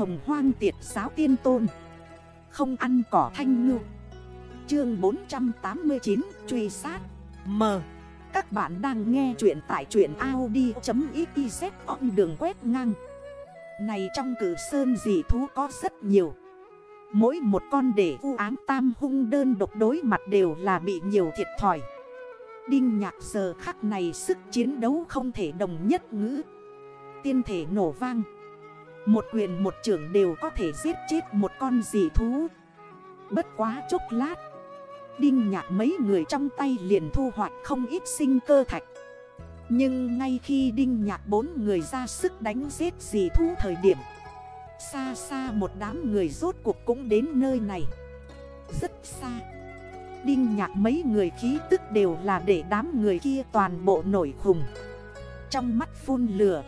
hồng hoang tiệt giáo tiên tôn. Không ăn cỏ thanh ngư. Chương 489 truy sát. M. Các bạn đang nghe chuyện tại chuyện Audi.xyz on đường quét ngang. Này trong cử sơn dị thú có rất nhiều. Mỗi một con để u ám tam hung đơn độc đối mặt đều là bị nhiều thiệt thòi. Đinh nhạc giờ khắc này sức chiến đấu không thể đồng nhất ngữ. Tiên thể nổ vang. Một quyền một trưởng đều có thể giết chết một con dị thú. Bất quá chốc lát, Đinh nhạc mấy người trong tay liền thu hoạch không ít sinh cơ thạch. Nhưng ngay khi đinh nhạc bốn người ra sức đánh giết dị thú thời điểm, Xa xa một đám người rốt cuộc cũng đến nơi này. Rất xa, Đinh nhạc mấy người khí tức đều là để đám người kia toàn bộ nổi khùng. Trong mắt phun lửa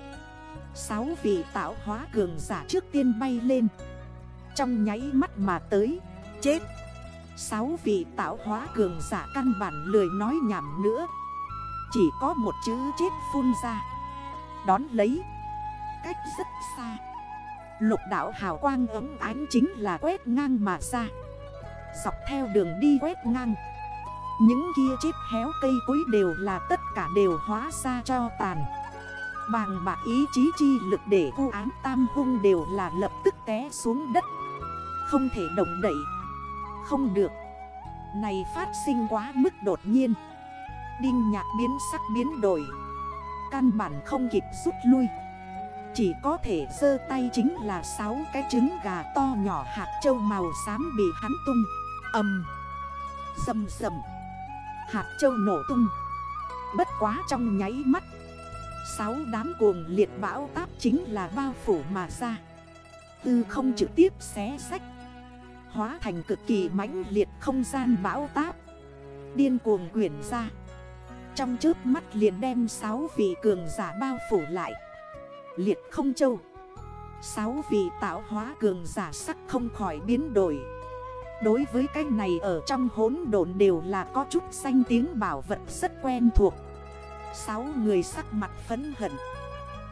Sáu vị tạo hóa cường giả trước tiên bay lên. Trong nháy mắt mà tới, Chết. Sáu vị tạo hóa cường giả căn bản lười nói nhảm nữa. Chỉ có một chữ chết phun ra. Đón lấy. Cách rất xa. Lục đảo hào quang ấm ánh chính là quét ngang mà ra. Dọc theo đường đi quét ngang. Những kia chết héo cây cối đều là tất cả đều hóa ra cho tàn. Bàng bạc ý chí chi lực để vu án tam hung đều là lập tức té xuống đất. Không thể động đẩy Không được. Này phát sinh quá mức đột nhiên. Đinh nhạc biến sắc biến đổi. Căn bản không kịp rút lui. Chỉ có thể dơ tay chính là 6 cái trứng gà to nhỏ hạt châu màu xám bị hắn tung. Âm Dầm dầm Hạt châu nổ tung. Bất quá trong nháy mắt Sáu đám cuồng liệt bão táp chính là bao phủ mà ra. Tư không trực tiếp xé sách. Hóa thành cực kỳ mãnh liệt không gian bão táp. Điên cuồng quyển ra. Trong trước mắt liền đem sáu vị cường giả bao phủ lại. Liệt không châu. Sáu vị tạo hóa cường giả sắc không khỏi biến đổi. Đối với cái này ở trong hốn độn đều là có chút xanh tiếng bảo vật rất quen thuộc. Sáu người sắc mặt phấn hận.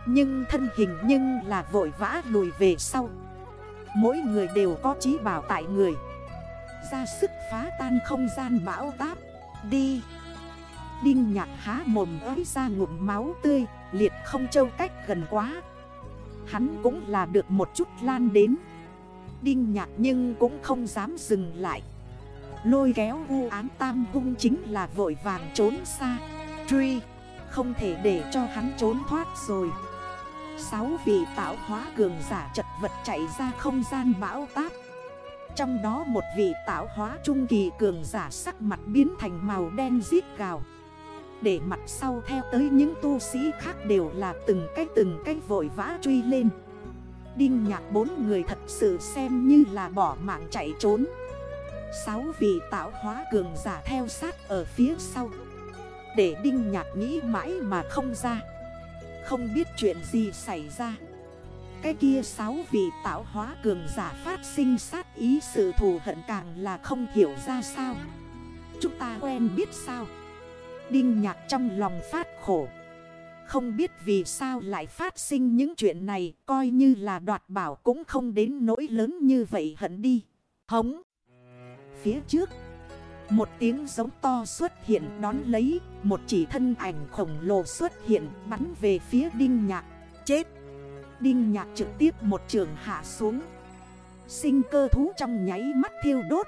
Nhưng thân hình nhưng là vội vã lùi về sau. Mỗi người đều có trí bảo tại người. Ra sức phá tan không gian bão táp. Đi. Đinh nhạc há mồm ới ra ngụm máu tươi, Liệt không châu cách gần quá. Hắn cũng là được một chút lan đến. Đinh nhạc nhưng cũng không dám dừng lại. Lôi kéo u án tam hung chính là vội vàng trốn xa. Truy. Không thể để cho hắn trốn thoát rồi. Sáu vị tạo hóa cường giả chật vật chạy ra không gian bão táp. Trong đó một vị tạo hóa trung kỳ cường giả sắc mặt biến thành màu đen giết gào. Để mặt sau theo tới những tu sĩ khác đều là từng cái từng cái vội vã truy lên. Đinh nhạc bốn người thật sự xem như là bỏ mạng chạy trốn. Sáu vị tạo hóa cường giả theo sát ở phía sau. Để đinh nhạc nghĩ mãi mà không ra. Không biết chuyện gì xảy ra. Cái kia sáu vị tạo hóa cường giả phát sinh sát ý sự thù hận càng là không hiểu ra sao. Chúng ta quen biết sao? Đinh nhạc trong lòng phát khổ. Không biết vì sao lại phát sinh những chuyện này, Coi như là đoạt bảo cũng không đến nỗi lớn như vậy hận đi. Hống. Phía trước một tiếng giống to xuất hiện đón lấy, Một chỉ thân ảnh khổng lồ xuất hiện bắn về phía đinh nhạc Chết Đinh nhạc trực tiếp một trường hạ xuống Sinh cơ thú trong nháy mắt thiêu đốt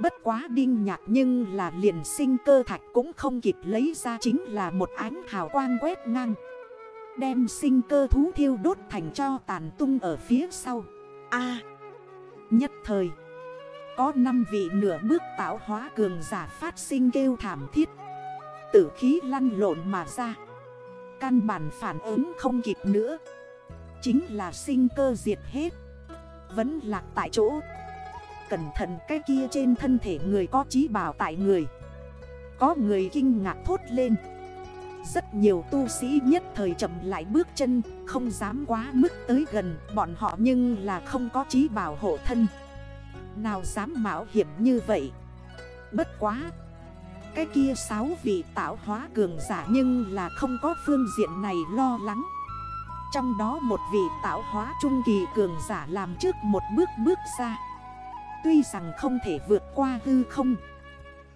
Bất quá đinh nhạc nhưng là liền sinh cơ thạch cũng không kịp lấy ra chính là một ánh hào quang quét ngang. Đem sinh cơ thú thiêu đốt thành cho tàn tung ở phía sau. a Nhất thời. Có 5 vị nửa bước tạo hóa cường giả phát sinh kêu thảm thiết. Tử khí lăn lộn mà ra. Căn bản phản ứng không kịp nữa. Chính là sinh cơ diệt hết. Vẫn lạc tại chỗ cẩn thận cái kia trên thân thể người có trí bảo tại người Có người kinh ngạc thốt lên Rất nhiều tu sĩ nhất thời chậm lại bước chân, Không dám quá mức tới gần bọn họ nhưng là không có trí bảo hộ thân nào dám mạo hiểm như vậy? Bất quá, Cái kia sáu vị tạo hóa cường giả nhưng là không có phương diện này lo lắng. Trong đó một vị tạo hóa trung kỳ cường giả làm trước một bước bước ra. Tuy rằng không thể vượt qua hư không,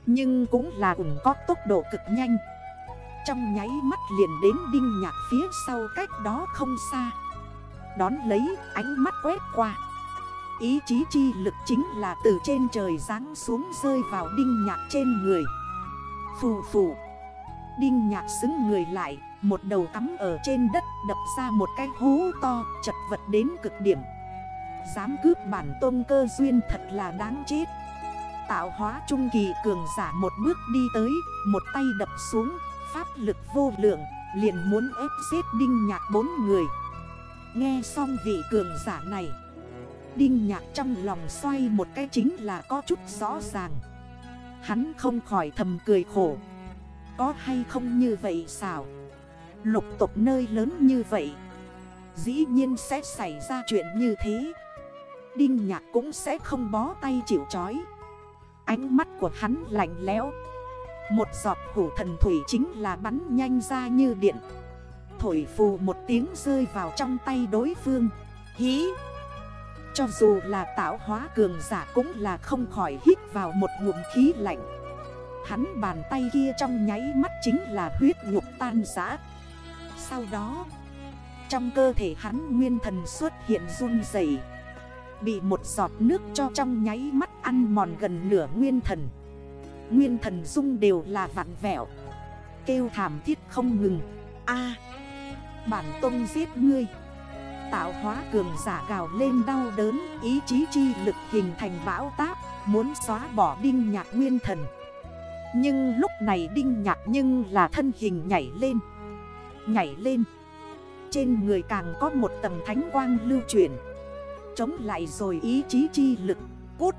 Nhưng cũng là ủng có tốc độ cực nhanh. Trong nháy mắt liền đến đinh nhạc phía sau cách đó không xa. Đón lấy ánh mắt quét qua. Ý chí chi lực chính là từ trên trời ráng xuống rơi vào đinh nhạc trên người. Phù phù. Đinh nhạc xứng người lại, Một đầu cắm ở trên đất, đập ra một cái hố to, chật vật đến cực điểm. Dám cướp bản tôn cơ duyên thật là đáng chết. Tạo hóa trung kỳ cường giả một bước đi tới, Một tay đập xuống, Pháp lực vô lượng, Liền muốn ép giết đinh nhạc bốn người. Nghe xong vị cường giả này Đinh nhạc trong lòng xoay một cái chính là có chút rõ ràng. Hắn không khỏi thầm cười khổ. Có hay không như vậy sao? Lục tục nơi lớn như vậy, Dĩ nhiên sẽ xảy ra chuyện như thế. Đinh nhạc cũng sẽ không bó tay chịu chói Ánh mắt của hắn lạnh lẽo. Một giọt hủ thần thủy chính là bắn nhanh ra như điện. Thổi phù một tiếng rơi vào trong tay đối phương. Hí! Cho dù là tạo hóa cường giả cũng là không khỏi hít vào một ngụm khí lạnh. Hắn bàn tay kia trong nháy mắt chính là huyết nhục tan giã Sau đó, Trong cơ thể hắn nguyên thần xuất hiện run dày Bị một giọt nước cho trong nháy mắt ăn mòn gần nửa nguyên thần. Nguyên thần dung đều là vặn vẹo, Kêu thảm thiết không ngừng. A, Bản tông giết ngươi. Tạo hóa cường giả gào lên đau đớn, Ý chí chi lực hình thành bão táp, Muốn xóa bỏ đinh nhạc nguyên thần. Nhưng lúc này đinh nhạc nhưng là thân hình nhảy lên Nhảy lên. Trên người càng có một tầng thánh quang lưu chuyển, Chống lại rồi ý chí chi lực, Cút.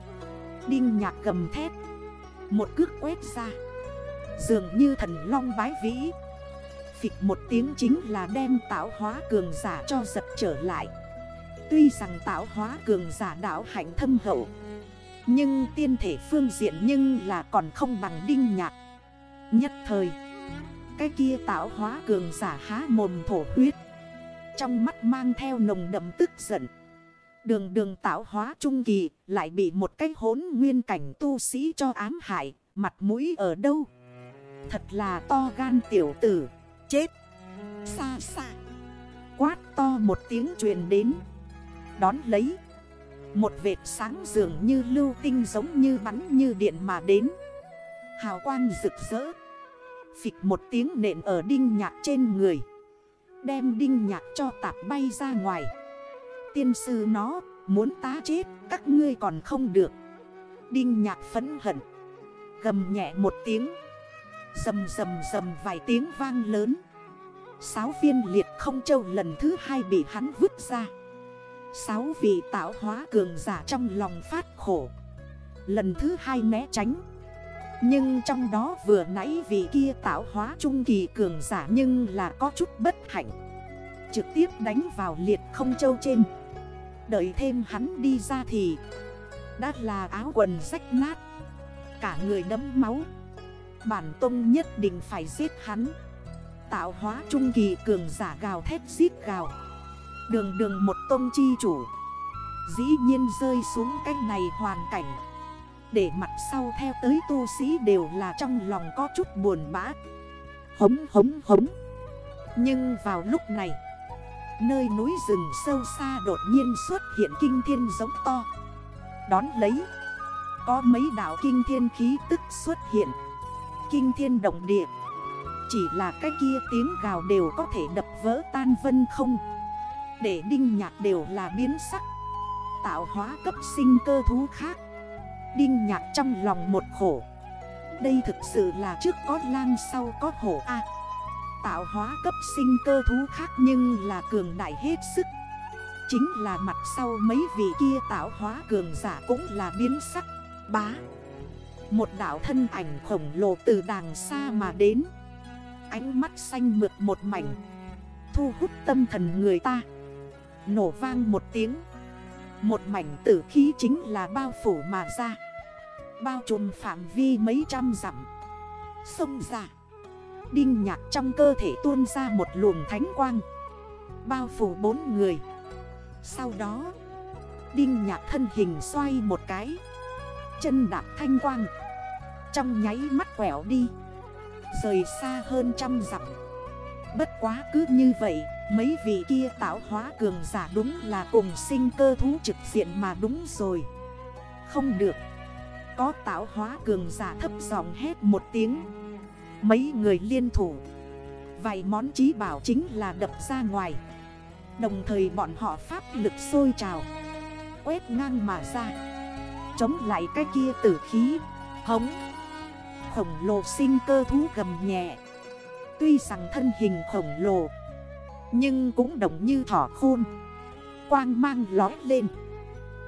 Đinh nhạc gầm thét, Một cước quét ra. Dường như thần long bái vĩ Phịch một tiếng chính là đem tạo hóa cường giả cho giật trở lại. Tuy rằng tạo hóa cường giả đảo hạnh thâm hậu Nhưng tiên thể phương diện nhưng là còn không bằng đinh nhạc. Nhất thời Cái kia tạo hóa cường giả há mồm thổ huyết Trong mắt mang theo nồng đậm tức giận. Đường đường tạo hóa trung kỳ lại bị một cái hốn nguyên cảnh tu sĩ cho ám hại, mặt mũi ở đâu? Thật là to gan tiểu tử, chết, xa xa. Quát to một tiếng truyền đến, đón lấy. Một vệt sáng dường như lưu tinh giống như bắn như điện mà đến. Hào quang rực rỡ. Phịch một tiếng nện ở đinh nhạc trên người. Đem đinh nhạc cho tạp bay ra ngoài tiên sư nó Muốn tá chết các ngươi còn không được Đinh nhạc phấn hận Gầm nhẹ một tiếng Dầm dầm dầm vài tiếng vang lớn. Sáu viên liệt không châu lần thứ hai bị hắn vứt ra. Sáu vị tạo hóa cường giả trong lòng phát khổ. Lần thứ hai né tránh. Nhưng trong đó vừa nãy vị kia tạo hóa trung kỳ cường giả Nhưng là có chút bất hạnh. Trực tiếp đánh vào liệt không châu trên. Đợi thêm hắn đi ra thì, Đã là áo quần rách nát. Cả người đấm máu. Bản tông nhất định phải giết hắn. Tạo hóa trung kỳ cường giả gào thét giết gào. Đường đường một tông chi chủ. Dĩ nhiên rơi xuống cái này hoàn cảnh. Để mặt sau theo tới tu sĩ đều là trong lòng có chút buồn bã. Hống hống hống. Nhưng vào lúc này, Nơi núi rừng sâu xa đột nhiên xuất hiện kinh thiên giống to. Đón lấy, Có mấy đảo kinh thiên khí tức xuất hiện. Kinh thiên động địa. Chỉ là cái kia tiếng gào đều có thể đập vỡ tan vân không. Để đinh nhạc đều là biến sắc, Tạo hóa cấp sinh cơ thú khác. Đinh nhạc trong lòng một khổ. Đây thực sự là trước có lang sau có hổ A. À, tạo hóa cấp sinh cơ thú khác nhưng là cường đại hết sức. Chính là mặt sau mấy vị kia tạo hóa cường giả cũng là biến sắc, Bá. Một đảo thân ảnh khổng lồ từ đàng xa mà đến. Ánh mắt xanh mượt một mảnh Thu hút tâm thần người ta. Nổ vang một tiếng Một mảnh tử khí chính là bao phủ mà ra. Bao trùm phạm vi mấy trăm dặm. Sông ra, Đinh nhạc trong cơ thể tuôn ra một luồng thánh quang. Bao phủ bốn người. Sau đó Đinh nhạc thân hình xoay một cái. Chân đạp thanh quang. Trong nháy mắt quẹo đi. Rời xa hơn trăm dặm. Bất quá cứ như vậy, Mấy vị kia tạo hóa cường giả đúng là cùng sinh cơ thú trực diện mà đúng rồi. Không được. Có tạo hóa cường giả thấp giọng hét một tiếng. Mấy người liên thủ. Vài món trí bảo chính là đập ra ngoài. Đồng thời bọn họ pháp lực sôi trào. Quét ngang mà ra. Chống lại cái kia tử khí. Hống. Khổng lồ sinh cơ thú gầm nhẹ. Tuy rằng thân hình khổng lồ, Nhưng cũng đồng như thỏ khôn. Quang mang lói lên.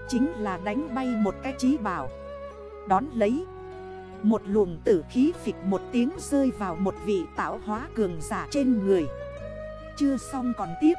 Chính là đánh bay một cái trí bảo. Đón lấy. Một luồng tử khí phịch một tiếng rơi vào một vị tạo hóa cường giả trên người. Chưa xong còn tiếp.